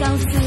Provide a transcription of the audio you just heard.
告诉